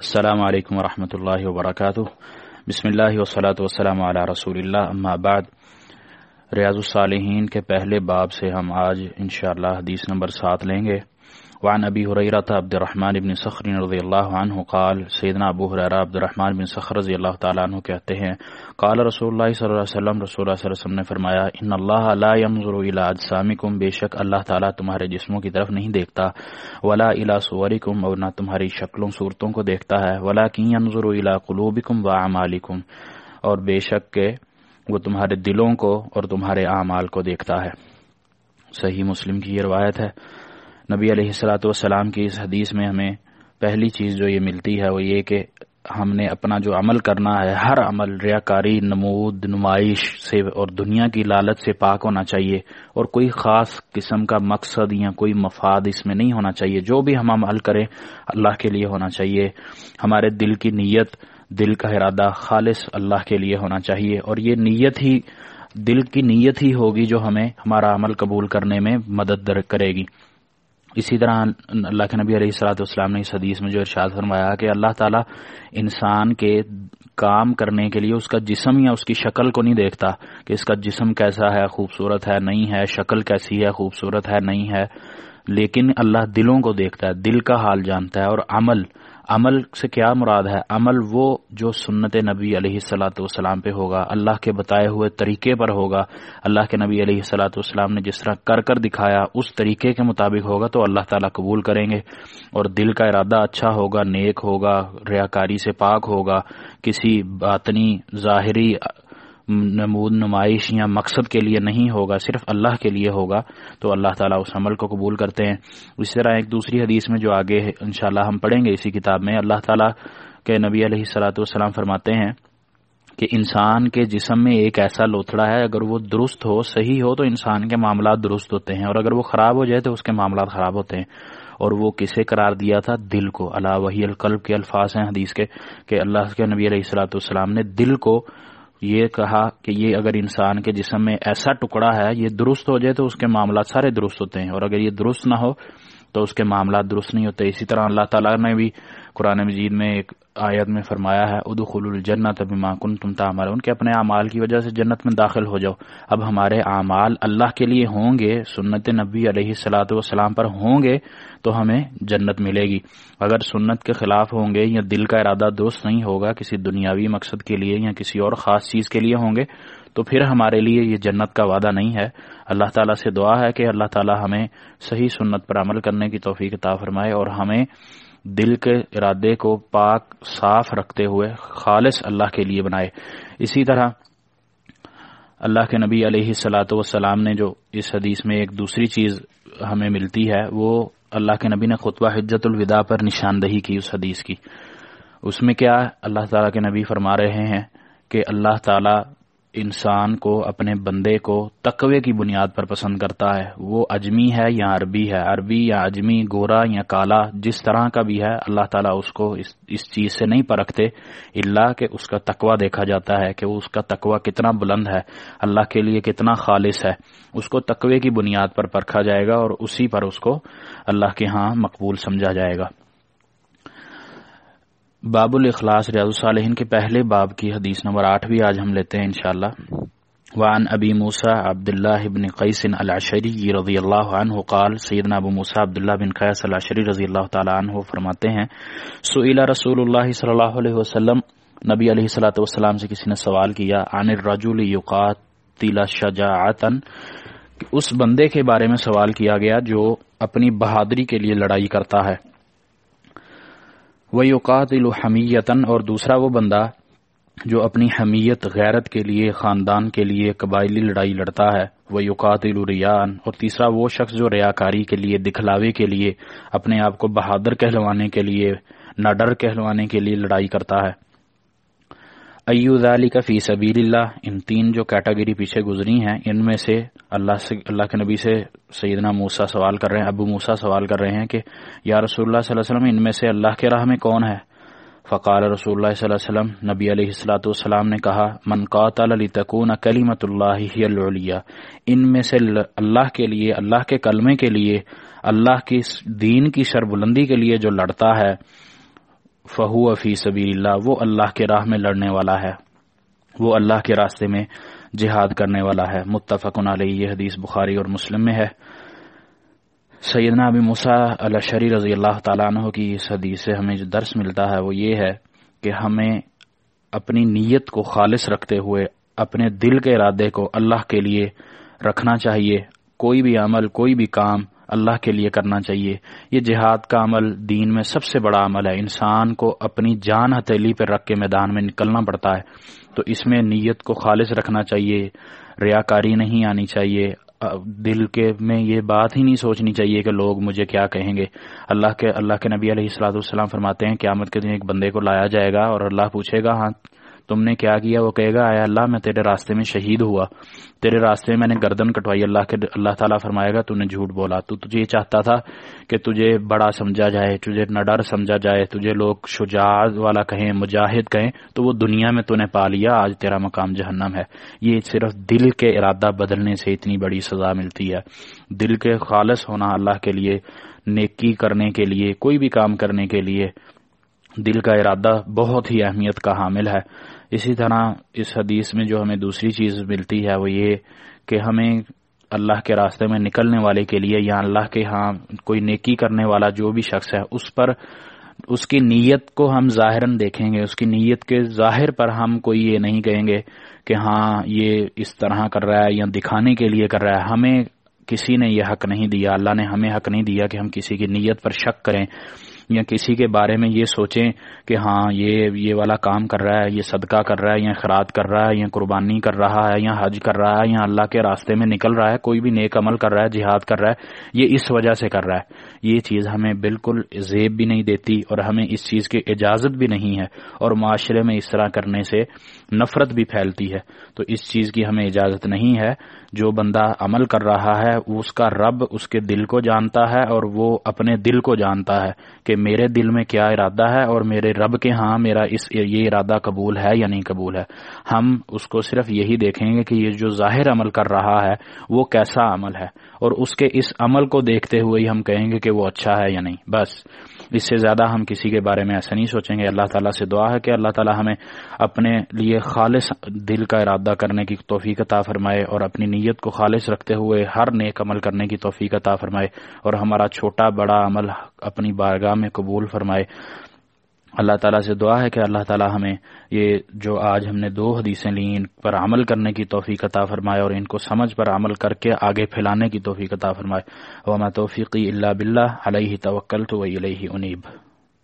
السلام علیکم ورحمۃ اللہ وبرکاتہ بسم اللہ وسلاۃ وسلم علی رسول اللہ اما بعد، ریاض الصالحین کے پہلے باب سے ہم آج انشاءاللہ حدیث نمبر سات لیں گے۔ وعن ابی حریرہ عبد الرحمن بن سخر رضی اللہ عنہ قال، سیدنا ابو حریرہ عبد الرحمن بن سخر رضی اللہ تعالی عنہ کہتے ہیں، قال رسول اللہ صلی اللہ علیہ وسلم، رسول اللہ صلی اللہ علیہ وسلم نے فرمایا، ان اللہ لا ينظر الى اجسامکم، بے شک اللہ تعالی تمہارے جسموں کی طرف نہیں دیکھتا، ولا الى صورکم اور نہ تمہاری شکلوں، صورتوں کو دیکھتا ہے ولکن ينظر الى قلوبکم واعمالکم اور بے شک کہ وہ تمہارے دلوں کو اور تمہارے اعمال کو دیکھتا ہے۔ صحیح مسلم کی یہ روایت ہے۔ نبی علیہ السلاۃ والسلام کی اس حدیث میں ہمیں پہلی چیز جو یہ ملتی ہے وہ یہ کہ ہم نے اپنا جو عمل کرنا ہے، ہر عمل، ریاکاری، نمود، نمائش سے اور دنیا کی لالچ سے پاک ہونا چاہیے اور کوئی خاص قسم کا مقصد یا کوئی مفاد اس میں نہیں ہونا چاہیے۔ جو بھی ہم عمل کریں، اللہ کے لیے ہونا چاہیے۔ ہمارے دل کی نیت، دل کا ارادہ خالص اللہ کے لیے ہونا چاہیے اور یہ نیت ہی، دل کی نیت ہی ہوگی جو ہمیں ہمارا عمل قبول کرنے میں مدد کرے گی۔ اسی طرح اللہ کے نبی علیہ السلاۃ والسلام نے اس حدیث میں جو ارشاد فرمایا کہ اللہ تعالیٰ انسان کے کام کرنے کے لیے اس کا جسم یا اس کی شکل کو نہیں دیکھتا کہ اس کا جسم کیسا ہے، خوبصورت ہے، نہیں ہے، شکل کیسی ہے، خوبصورت ہے، نہیں ہے، لیکن اللہ دلوں کو دیکھتا ہے، دل کا حال جانتا ہے اور عمل عمل سے کیا مراد ہے؟ عمل وہ جو سنت نبی علیہ السلاۃ والسلام پہ ہوگا، اللہ کے بتائے ہوئے طریقے پر ہوگا۔ اللہ کے نبی علیہ السلاۃ والسلام نے جس طرح کر کر دکھایا، اس طریقے کے مطابق ہوگا تو اللہ تعالیٰ قبول کریں گے۔ اور دل کا ارادہ اچھا ہوگا، نیک ہوگا ریاکاری سے پاک ہوگا، کسی باطنی ظاہری نمود، نمائش یا مقصد کے لیے نہیں ہوگا، صرف اللہ کے لیے ہوگا، تو اللہ تعالیٰ اس عمل کو قبول کرتے ہیں۔ اسی طرح ایک دوسری حدیث میں جو آگے انشاءاللہ ہم پڑھیں گے اسی کتاب میں، اللہ تعالیٰ کے نبی علیہ السلاۃ والسلام فرماتے ہیں کہ انسان کے جسم میں ایک ایسا لوتھڑا ہے، اگر وہ درست ہو، صحیح ہو، تو انسان کے معاملات درست ہوتے ہیں، اور اگر وہ خراب ہو جائے، تو اس کے معاملات خراب ہوتے ہیں۔ اور وہ کسے قرار دیا تھا؟ دل کو۔ اللہ وحی القلب کے الفاظ ہیں حدیث کے، کہ اللہ کے نبی علیہ السلاۃ والسلام نے دل کو یہ کہا کہ یہ اگر انسان کے جسم میں ایسا ٹکڑا ہے، یہ درست ہو جائے تو اس کے معاملات سارے درست ہوتے ہیں، اور اگر یہ درست نہ ہو تو اس کے معاملات درست نہیں ہوتے۔ اسی طرح اللہ تعالیٰ نے بھی قرآن مجید میں ایک آیت میں فرمایا ہے ادخل الجنت ابھی ماکن تم تعمل ان کے اپنے اعمال کی وجہ سے جنت میں داخل ہو جاؤ۔ اب ہمارے اعمال اللہ کے لیے ہوں گے، سنت نبی علیہ السلاۃ والسلام پر ہوں گے تو ہمیں جنت ملے گی۔ اگر سنت کے خلاف ہوں گے یا دل کا ارادہ درست نہیں ہوگا کسی دنیاوی مقصد کے لیے یا کسی اور خاص چیز کے لیے ہوں گے تو پھر ہمارے لیے یہ جنت کا وعدہ نہیں ہے۔ اللہ تعالیٰ سے دعا ہے کہ اللہ تعالیٰ ہمیں صحیح سنت پر عمل کرنے کی توفیق عطا فرمائے اور ہمیں دل کے ارادے کو پاک صاف رکھتے ہوئے خالص اللہ کے لیے بنائے۔ اسی طرح اللہ کے نبی علیہ سلاۃ وسلام نے جو اس حدیث میں ایک دوسری چیز ہمیں ملتی ہے، وہ اللہ کے نبی نے خطبہ حجت الوداع پر نشاندہی کی اس حدیث کی۔ اس میں کیا اللہ تعالیٰ کے نبی فرما رہے ہیں کہ اللہ تعالیٰ انسان کو، اپنے بندے کو تقوی کی بنیاد پر پسند کرتا ہے۔ وہ اجمی ہے یا عربی ہے؟ عربی یا اجمی، گورا یا کالا، جس طرح کا بھی ہے، اللہ تعالیٰ اس کو اس اس چیز سے نہیں پرکھتے۔ اللہ کہ اس کا تقوی دیکھا جاتا ہے کہ اس کا تقوی کتنا بلند ہے۔ اللہ کے لیے کتنا خالص ہے۔ اس کو تقوی کی بنیاد پر پرکھا جائے گا اور اسی پر اس کو اللہ کے ہاں مقبول سمجھا جائے گا۔ باب الاخلاص ریاض الصالحین کے پہلے باب کی حدیث نمبر آٹھ بھی آج ہم لیتے ہیں انشاءاللہ. وعن ابی موسیٰ عبداللہ بن قیس العشری رضی اللہ عنہ قال، سیدنا ابو موسیٰ عبداللہ بن قیس العشری رضی اللہ تعالی عنہ فرماتے ہیں سئلہ رسول اللہ صلی اللہ علیہ وسلم، نبی علیہ الصلوۃ والسلام سے کسی نے سوال کیا، عن الرجل یقاتل شجاعتا؟ اس بندے کے بارے میں سوال کیا گیا جو اپنی بہادری کے لیے لڑائی کرتا ہے۔ وہ اوقات حمیتن اور دوسرا وہ بندہ جو اپنی حمیت، غیرت کے لیے، خاندان کے لیے قبائلی لڑائی لڑتا ہے وہ یوقات الریان اور تیسرا وہ شخص جو ریاکاری کے لیے، دکھلاوے کے لیے، اپنے آپ کو بہادر کہلوانے کے لیے نہ ڈر کہلوانے کے لیے لڑائی کرتا ہے۔ ایو ذالی کا فی سبیل اللہ ان تین جو کیٹاگری پیچھے گزری ہیں، ان میں سے اللہ سے، اللہ کے نبی سے سیدنا موسا سوال کر رہے ہیں، ابو موسا سوال کر رہے ہیں کہ یا رسول اللہ صلی اللہ علیہ وسلم، ان میں سے اللہ کے راہ میں کون ہے؟ فقال رسول اللہ صلی اللہ علیہ وسلم، نبی علیہ السلاۃ والسلام نے کہا، من قاتل لتکون کلیمت اللہ ہی العلیہ، ان میں سے اللہ کے لیے، اللہ کے کلمے کے لیے، اللہ کی دین کی سربلندی کے لیے جو لڑتا ہے فہو فی سبیل اللہ، وہ اللہ کے راہ میں لڑنے والا ہے۔ وہ اللہ کے راستے میں جہاد کرنے والا ہے۔ متفق علیہ، یہ حدیث بخاری اور مسلم میں ہے۔ سیدنا ابی مسا الشری رضی اللہ تعالیٰ عنہ کی اس حدیث سے ہمیں جو درس ملتا ہے، وہ یہ ہے کہ ہمیں اپنی نیت کو خالص رکھتے ہوئے، اپنے دل کے ارادے کو اللہ کے لیے رکھنا چاہیے۔ کوئی بھی عمل، کوئی بھی کام اللہ کے لیے کرنا چاہیے۔ یہ جہاد کا عمل دین میں سب سے بڑا عمل ہے۔ انسان کو اپنی جان ہتھیلی پہ رکھ کے میدان میں نکلنا پڑتا ہے۔ تو اس میں نیت کو خالص رکھنا چاہیے۔ ریاکاری نہیں آنی چاہیے۔ دل کے میں یہ بات ہی نہیں سوچنی چاہیے کہ لوگ مجھے کیا کہیں گے۔ اللہ کے اللہ کے نبی علیہ السلاۃ والسلام فرماتے ہیں، قیامت کے دن ایک بندے کو لایا جائے گا اور اللہ پوچھے گا ہاں تم نے کیا کیا؟ وہ کہے گا اے اللہ، میں تیرے راستے میں شہید ہوا۔ تیرے راستے میں میں نے گردن کٹوائی۔ اللہ کے، اللہ تعالیٰ فرمائے گا تو نے جھوٹ بولا۔ تو تجھے یہ چاہتا تھا کہ تجھے بڑا سمجھا جائے، تجھے نڈر سمجھا جائے، تجھے لوگ شجاعت والا کہیں، مجاہد کہیں، تو وہ دنیا میں تو نے پا لیا۔ آج تیرا مقام جہنم ہے۔ یہ صرف دل کے ارادہ بدلنے سے اتنی بڑی سزا ملتی ہے۔ دل کے خالص ہونا اللہ کے لیے، نیکی کرنے کے لیے، کوئی بھی کام کرنے کے لیے دل کا ارادہ بہت ہی اہمیت کا حامل ہے۔ اسی طرح اس حدیث میں جو ہمیں دوسری چیز ملتی ہے وہ یہ کہ ہمیں اللہ کے راستے میں نکلنے والے کے لیے یا اللہ کے ہاں کوئی نیکی کرنے والا جو بھی شخص ہے، اس پر اس کی نیت کو ہم ظاہراً دیکھیں گے۔ اس کی نیت کے ظاہر پر ہم کوئی یہ نہیں کہیں گے کہ ہاں یہ اس طرح کر رہا ہے یا دکھانے کے لیے کر رہا ہے۔ ہمیں کسی نے یہ حق نہیں دیا، اللہ نے ہمیں حق نہیں دیا کہ ہم کسی کی نیت پر شک کریں۔ یا کسی کے بارے میں یہ سوچیں کہ ہاں یہ یہ والا کام کر رہا ہے، یہ صدقہ کر رہا ہے، یا خراد کر رہا ہے، یا قربانی کر رہا ہے، یا حج کر رہا ہے، یا اللہ کے راستے میں نکل رہا ہے، کوئی بھی نیک عمل کر رہا ہے، جہاد کر رہا ہے، یہ اس وجہ سے کر رہا ہے۔ یہ چیز ہمیں بالکل زیب بھی نہیں دیتی اور ہمیں اس چیز کی اجازت بھی نہیں ہے اور معاشرے میں اس طرح کرنے سے نفرت بھی پھیلتی ہے۔ تو اس چیز کی ہمیں اجازت نہیں ہے۔ جو بندہ عمل کر رہا ہے، اس کا رب اس کے دل کو جانتا ہے اور وہ اپنے دل کو جانتا ہے کہ میرے دل میں کیا ارادہ ہے اور میرے رب کے ہاں میرا اس یہ ارادہ قبول ہے یا نہیں قبول ہے؟ ہم اس کو صرف یہی دیکھیں گے کہ یہ جو ظاہر عمل کر رہا ہے، وہ کیسا عمل ہے؟ اور اس کے اس عمل کو دیکھتے ہوئے ہی ہم کہیں گے کہ وہ اچھا ہے یا نہیں؟ بس۔ اس سے زیادہ ہم کسی کے بارے میں ایسا نہیں سوچیں گے۔ اللہ تعالیٰ سے دعا ہے کہ اللہ تعالیٰ ہمیں اپنے لیے خالص دل کا ارادہ کرنے کی توفیق عطا فرمائے اور اپنی نیت کو خالص رکھتے ہوئے ہر نیک عمل کرنے کی توفیق عطا فرمائے اور ہمارا چھوٹا بڑا عمل اپنی بارگاہ میں قبول فرمائے۔ اللہ تعالیٰ سے دعا ہے کہ اللہ تعالیٰ ہمیں یہ جو آج ہم نے دو حدیثیں لی ان پر عمل کرنے کی توفیق عطا فرمائے اور ان کو سمجھ پر عمل کر کے آگے پھیلانے کی توفیق عطا فرمائے۔ وما توفیقی اللہ بلّہ علیہ توکل تو انیب